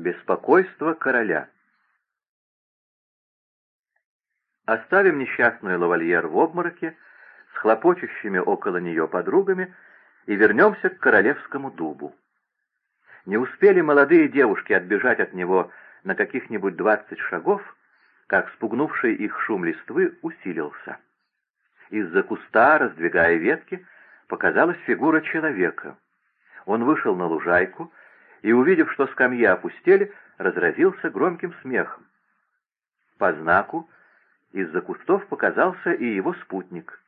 Беспокойство короля Оставим несчастную лавальер в обмороке, с хлопочущими около нее подругами, и вернемся к королевскому дубу. Не успели молодые девушки отбежать от него на каких-нибудь двадцать шагов, как спугнувший их шум листвы усилился. Из-за куста, раздвигая ветки, показалась фигура человека. Он вышел на лужайку и, увидев, что скамьи опустели, разразился громким смехом. По знаку из-за кустов показался и его спутник.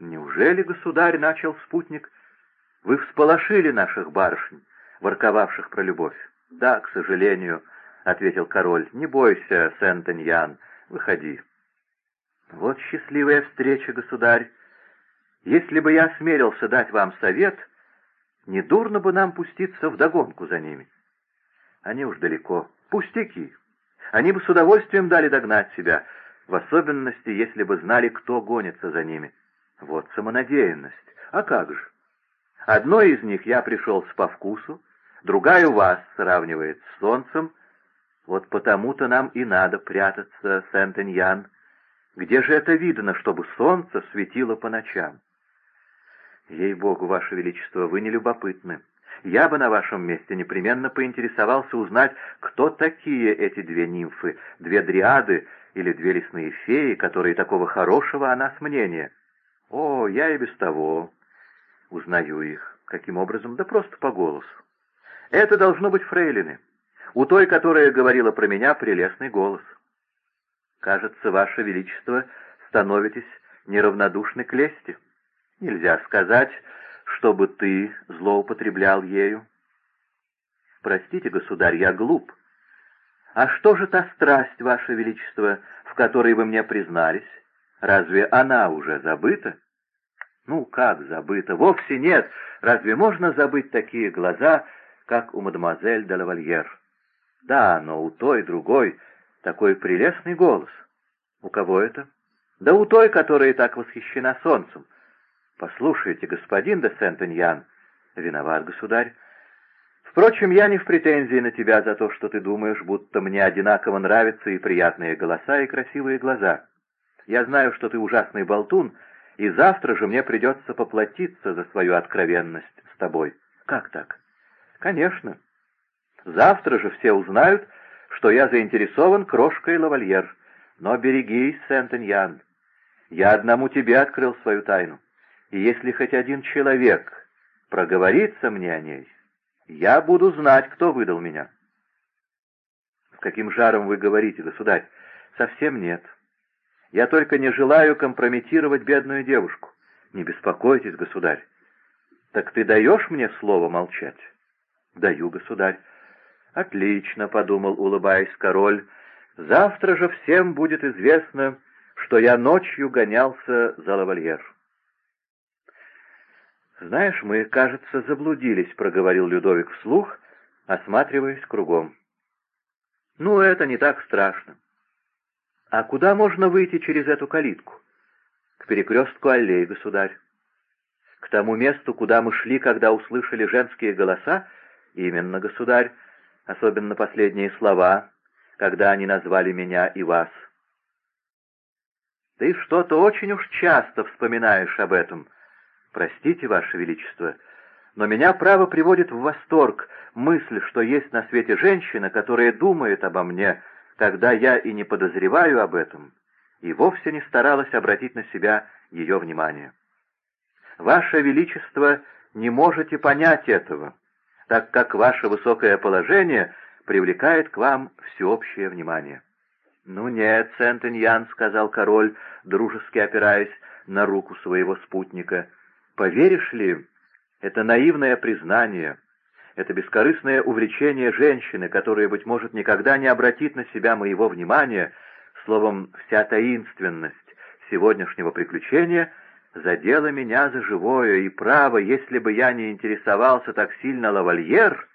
«Неужели, государь, — начал спутник, — вы всполошили наших барышень, ворковавших про любовь?» «Да, к сожалению, — ответил король, — не бойся, Сент-Эньян, выходи». «Вот счастливая встреча, государь! Если бы я осмелился дать вам совет, недурно бы нам пуститься вдогонку за ними. Они уж далеко. Пустяки. Они бы с удовольствием дали догнать себя, в особенности, если бы знали, кто гонится за ними. Вот самонадеянность. А как же? Одной из них я пришел с по вкусу, другая у вас сравнивает с солнцем. Вот потому-то нам и надо прятаться, Сент-Эньян. Где же это видно, чтобы солнце светило по ночам? Ей-богу, Ваше Величество, вы не любопытны. Я бы на вашем месте непременно поинтересовался узнать, кто такие эти две нимфы, две дриады или две лесные феи, которые такого хорошего о нас мнения. О, я и без того узнаю их. Каким образом? Да просто по голосу. Это должно быть фрейлины. У той, которая говорила про меня, прелестный голос. Кажется, Ваше Величество, становитесь неравнодушны к лести. Нельзя сказать, чтобы ты злоупотреблял ею. Простите, государь, я глуп. А что же та страсть, Ваше Величество, в которой вы мне признались? Разве она уже забыта? Ну, как забыта? Вовсе нет. Разве можно забыть такие глаза, как у мадемуазель де лавальер? Да, но у той другой такой прелестный голос. У кого это? Да у той, которая так восхищена солнцем. «Послушайте, господин де Сент-Эньян...» «Виноват, государь. Впрочем, я не в претензии на тебя за то, что ты думаешь, будто мне одинаково нравятся и приятные голоса, и красивые глаза. Я знаю, что ты ужасный болтун, и завтра же мне придется поплатиться за свою откровенность с тобой. Как так? Конечно. Завтра же все узнают, что я заинтересован крошкой лавальер. Но берегись, Сент-Эньян. Я одному тебе открыл свою тайну и если хоть один человек проговорится мне о ней, я буду знать, кто выдал меня. С каким жаром вы говорите, государь? Совсем нет. Я только не желаю компрометировать бедную девушку. Не беспокойтесь, государь. Так ты даешь мне слово молчать? Даю, государь. Отлично, — подумал, улыбаясь король. Завтра же всем будет известно, что я ночью гонялся за лавальер. «Знаешь, мы, кажется, заблудились», — проговорил Людовик вслух, осматриваясь кругом. «Ну, это не так страшно. А куда можно выйти через эту калитку?» «К перекрестку аллей, государь. К тому месту, куда мы шли, когда услышали женские голоса? Именно, государь, особенно последние слова, когда они назвали меня и вас». «Ты что-то очень уж часто вспоминаешь об этом», — «Простите, Ваше Величество, но меня, право, приводит в восторг мысль, что есть на свете женщина, которая думает обо мне, когда я и не подозреваю об этом, и вовсе не старалась обратить на себя ее внимание. Ваше Величество не можете понять этого, так как ваше высокое положение привлекает к вам всеобщее внимание. «Ну нет, Сент-Эньян», — сказал король, дружески опираясь на руку своего спутника, Поверишь ли, это наивное признание, это бескорыстное увлечение женщины, которая, быть может, никогда не обратит на себя моего внимания, словом, вся таинственность сегодняшнего приключения задела меня за живое, и право, если бы я не интересовался так сильно лавальер,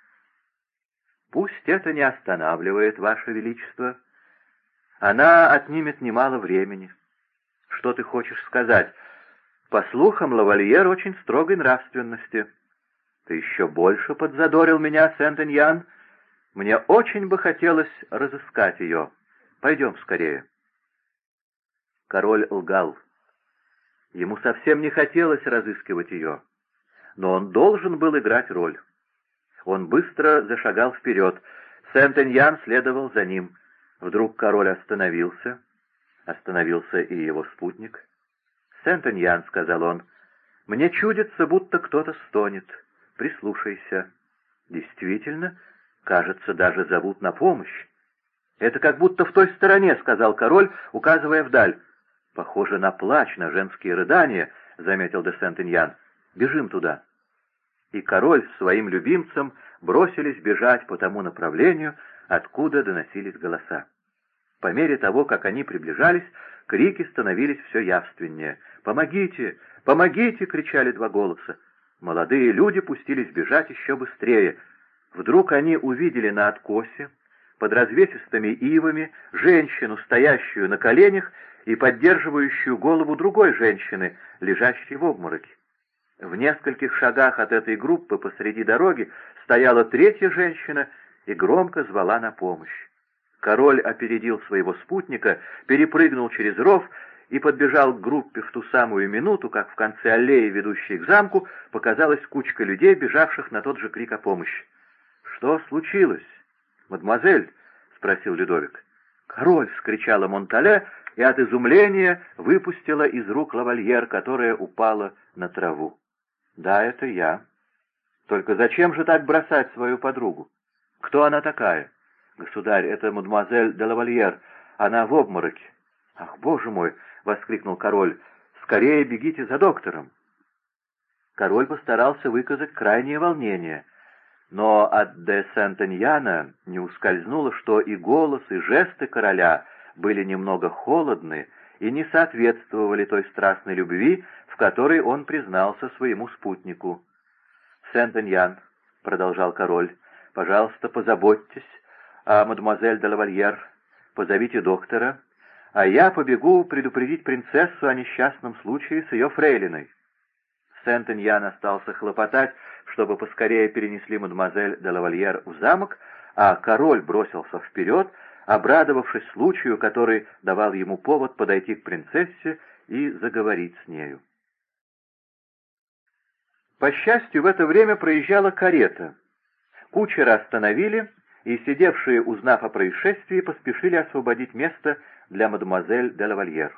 пусть это не останавливает, Ваше Величество. Она отнимет немало времени. Что ты хочешь сказать? По слухам, лавальер очень строгой нравственности. Ты еще больше подзадорил меня, Сент-Эньян. Мне очень бы хотелось разыскать ее. Пойдем скорее. Король лгал. Ему совсем не хотелось разыскивать ее, но он должен был играть роль. Он быстро зашагал вперед. Сент-Эньян следовал за ним. Вдруг король остановился. Остановился и его спутник. «Сент-Эньян», — сказал он, — «мне чудится, будто кто-то стонет. Прислушайся». «Действительно, кажется, даже зовут на помощь». «Это как будто в той стороне», — сказал король, указывая вдаль. «Похоже на плач, на женские рыдания», — заметил де Сент-Эньян. «Бежим туда» и король с своим любимцем бросились бежать по тому направлению, откуда доносились голоса. По мере того, как они приближались, крики становились все явственнее. «Помогите! Помогите!» — кричали два голоса. Молодые люди пустились бежать еще быстрее. Вдруг они увидели на откосе, под развесистыми ивами, женщину, стоящую на коленях и поддерживающую голову другой женщины, лежащей в обмороке. В нескольких шагах от этой группы посреди дороги стояла третья женщина и громко звала на помощь. Король опередил своего спутника, перепрыгнул через ров и подбежал к группе в ту самую минуту, как в конце аллеи, ведущей к замку, показалась кучка людей, бежавших на тот же крик о помощи. «Что случилось, мадемуазель?» — спросил Людовик. «Король!» — скричала Монтале и от изумления выпустила из рук лавальер, которая упала на траву. «Да, это я. Только зачем же так бросать свою подругу? Кто она такая?» «Государь, это мадемуазель де лавальер. Она в обмороке». «Ах, боже мой!» — воскликнул король. «Скорее бегите за доктором!» Король постарался выказать крайнее волнение, но от де Сентеньяна не ускользнуло, что и голос, и жесты короля были немного холодны и не соответствовали той страстной любви, в которой он признался своему спутнику. «Сент-Эньян», — продолжал король, — «пожалуйста, позаботьтесь о мадемуазель де лавальер, позовите доктора, а я побегу предупредить принцессу о несчастном случае с ее фрейлиной». Сент-Эньян остался хлопотать, чтобы поскорее перенесли мадемуазель де лавальер в замок, а король бросился вперед, обрадовавшись случаю, который давал ему повод подойти к принцессе и заговорить с нею. По счастью, в это время проезжала карета. Кучера остановили, и сидевшие, узнав о происшествии, поспешили освободить место для мадемуазель де лавальер.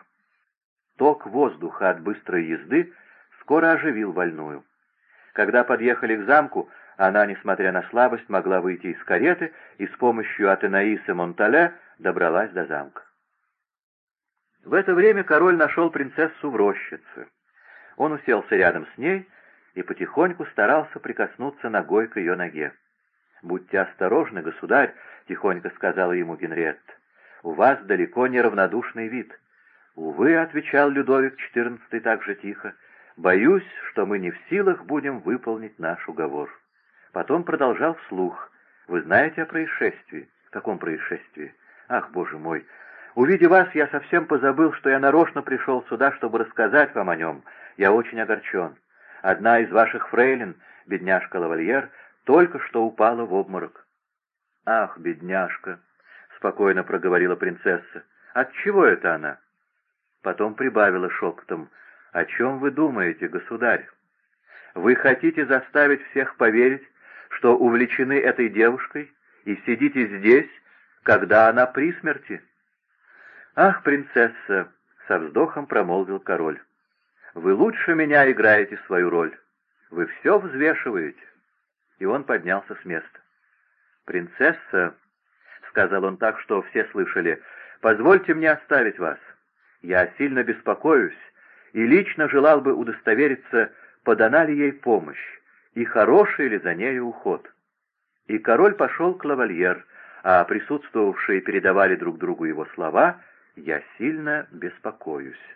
Ток воздуха от быстрой езды скоро оживил больную. Когда подъехали к замку, она, несмотря на слабость, могла выйти из кареты и с помощью Атенаиса Монталя добралась до замка. В это время король нашел принцессу в рощице. Он уселся рядом с ней и потихоньку старался прикоснуться ногой к ее ноге. «Будьте осторожны, государь», — тихонько сказала ему Генриетта. «У вас далеко не равнодушный вид». «Увы», — отвечал Людовик XIV так же тихо, — «боюсь, что мы не в силах будем выполнить наш уговор». Потом продолжал вслух. «Вы знаете о происшествии?» «Каком происшествии?» «Ах, боже мой! Увидев вас, я совсем позабыл, что я нарочно пришел сюда, чтобы рассказать вам о нем. Я очень огорчен. Одна из ваших фрейлин, бедняжка Лавальер, только что упала в обморок. — Ах, бедняжка! — спокойно проговорила принцесса. — От чего это она? Потом прибавила шепотом. — О чем вы думаете, государь? Вы хотите заставить всех поверить, что увлечены этой девушкой, и сидите здесь, когда она при смерти? — Ах, принцесса! — со вздохом промолвил король. Вы лучше меня играете свою роль. Вы все взвешиваете. И он поднялся с места. «Принцесса», — сказал он так, что все слышали, — «позвольте мне оставить вас. Я сильно беспокоюсь и лично желал бы удостовериться, подана ли ей помощь и хороший ли за нею уход». И король пошел к лавальер, а присутствовавшие передавали друг другу его слова «Я сильно беспокоюсь».